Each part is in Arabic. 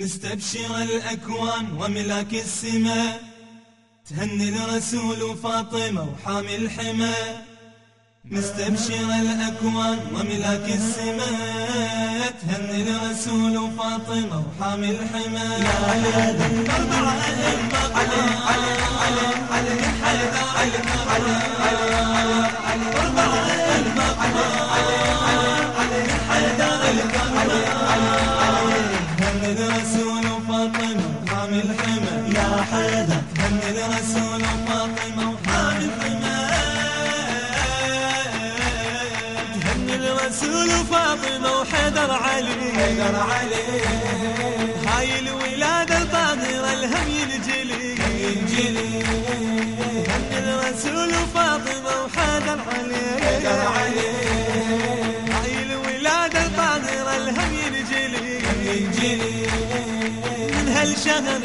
نستبشر الأكوان وملاك السماء تهني الرسول وفاطمة وحامي الحمى نستبشر الأكوان وملاك السماء تهني الرسول وفاطمة وحامي الحمى حيدر هني الرسول وفاطمة وحامي الحمى تهني الرسول وفاطمة وحيدر علي حيدر علي هاي الولادة الطاهرة الهم ينجلي ينجلي هني الرسول وفاطمة وحيدر علي حيدر علي هاي الولادة الهم ينجلي ينجلي من هالشهر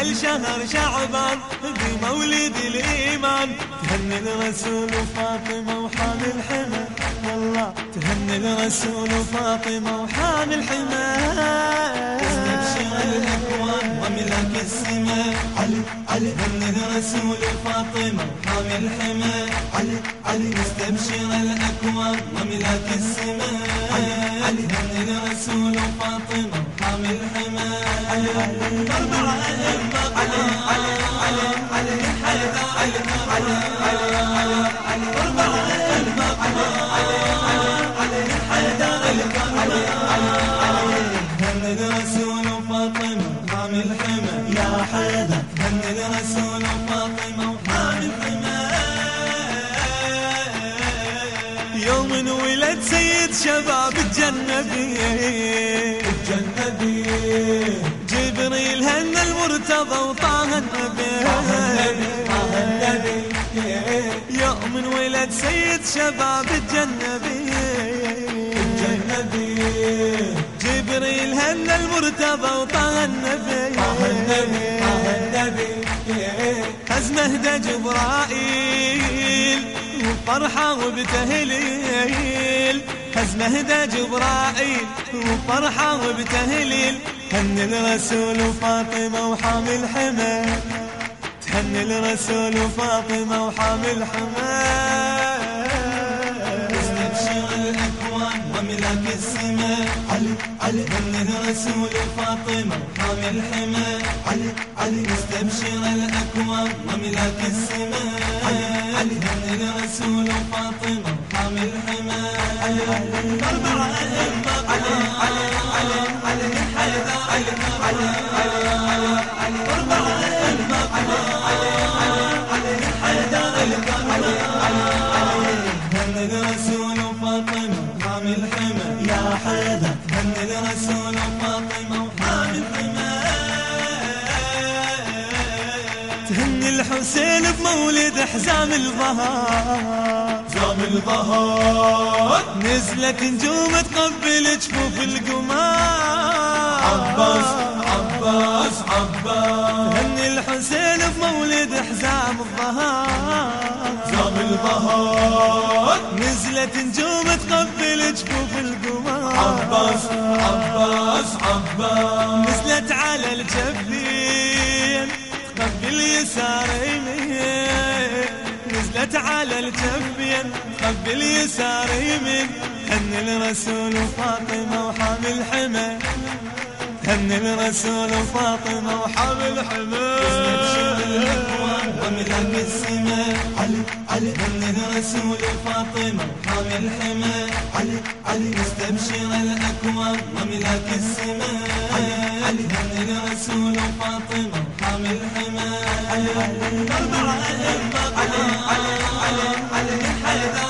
من هالشهر شعبان بمولد الإيمان. تهني الرسول وفاطمة وحامي الحمى. والله تهني الرسول وفاطمة وحامي الحمى. استبشر الأكوان السماء علي علي هني الرسول وفاطمة وحامي الحمى علي علي استبشر الأكوان وملاك السماء علي علي هني الرسول وفاطمة وحامي الحمى علي علي أربعة أئمة علي علي علي علي علي علي علي سيد شباب الجنبي الجنبي جبريل هن المرتضى وطه النبي. يوم ولد سيد شباب الجنبي الجنبي جبريل هن المرتضى وطه النبي. هزمه ده جبرائيل وفرحة وبتهليل هزمه ده جبرائيل وفرحة وبتهليل. هن الرسول وفاطمة وحامي الحمى تهني الرسول وفاطمة وحامي الحمى استبشر الأكوان وملاك السماء. علي علي. هني الرسول وفاطمة وحامي الحمى علي علي. استبشر الأكوان وملاك السماء. علي علي. هني الرسول وفاطمة وحامي الحمى حيدر هني الرسول وفاطمة وحامي الحمى تهني الحسين بمولد حزام الظهر حزام الظهر نزلت نجوم تقبل جفوف القمر عباس عباس عباس. هني الحسين بمولد حزام الظهر حزام الظهر نزلت نجوم تقبل جفوف القمر عباس عباس عباس. نزلت على الجبين تقبل يسار يمين نزلت على الجبين تقبل يسار يمين هن الرسول وفاطمة وحامي الحمى هن الرسول وفاطمة وحامي الحمى وملاك السماء علي علي هن الرسول وفاطمة وحامي الحمى علي علي استبشر الأكوان وملاك السماء علي علي هن الرسول وفاطمة وحامي الحمى علي علي علي علي علي علي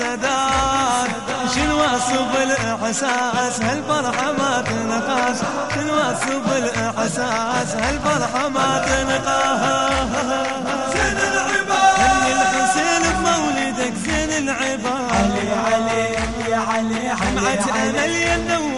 الدرب سداد شنو وصف الإحساس؟ هالفرحة ما تنقاس شنو وصف الإحساس؟ هالفرحة ما تنقاس زين العباد. هني الحسين بمولدك زين العباد؟ علي علي يا علي شمعة أمل يا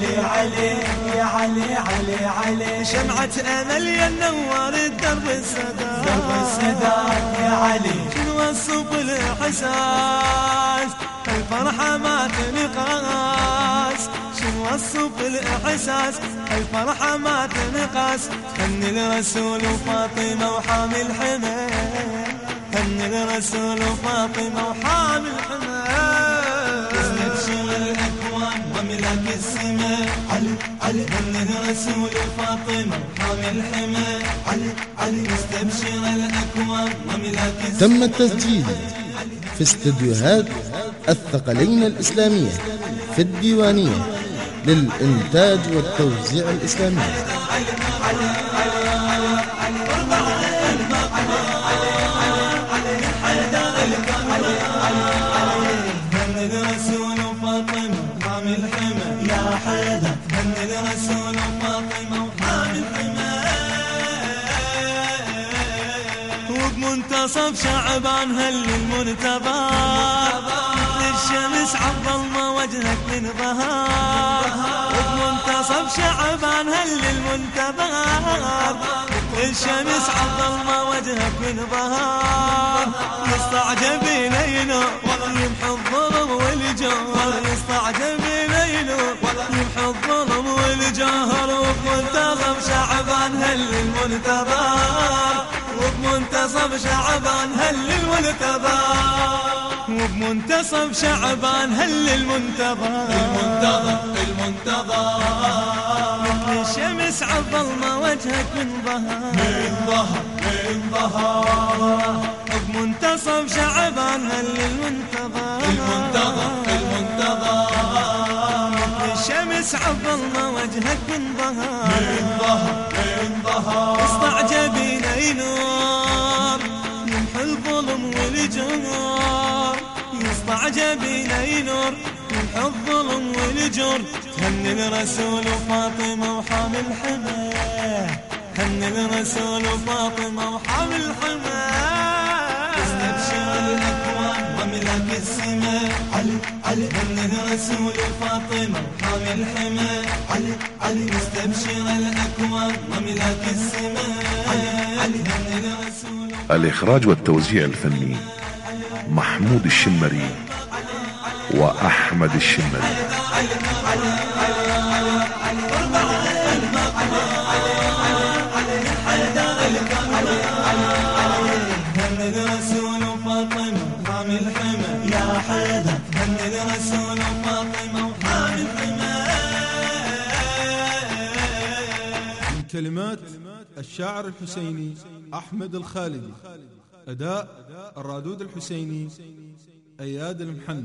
علي علي يا علي علي علي. شمعة أمل يا نوار الدرب السداد. درب السداد يا علي. شنو وصف الإحساس؟ الفرحة ما تنقاس. شنو وصف الإحساس؟ الفرحة ما تنقاس. هن الرسول وفاطمة وحامي الحمى هن الرسول وفاطمة وحامي الحمى استبشر وملاك السماء علي علي هن الرسول وفاطمة وحامي الحمى. علي علي استبشر الأكوان. السماء تم التسجيل في استديوهات الثقلين الإسلامية في الديوانية للإنتاج والتوزيع الإسلامي. وبمنتصف شعبان هل المنتظر للشمس عظلنا وجهك من ظهر. وبمنتصف شعبان هل الشمس عظلنا وجهك من ظهر. يستعجب ليله يمحى الظلم والجهر. يستعجب ليله يمحى الظلم والجهر. وبمنتصف شعبان هل المنتظر وبمنتصف شعبان هل المنتظر وبمنتصف شعبان هل المنتظر المنتظر المنتظر. مثل الشمس عظلنا وجهك من ظهر من ظهر من ظهر. بمنتصف شعبان هل المنتظر المنتظر المنتظر. مثل الشمس عظلنا وجهك من ظهر من ظهر من ظهر. استعجبين اي نور يمحى الظلم والجهر يستعجبين اي نور يمحى الظلم والجور. هن الرسول وفاطمة وحامي الحمى هن الرسول وفاطمة وحامي الحمى استبشر الأكوان وملاك السماء. علي علي. هن الرسول وفاطمة وحامي الحمى علي علي. استبشر الأكوان وملاك السماء علي علي. هن الرسول الإخراج والتوزيع الفني محمود الشمري وأحمد الشمري. كلمات الشاعر الحسيني. أحمد الخالدي أداء الرادود الحسيني أياد المحنى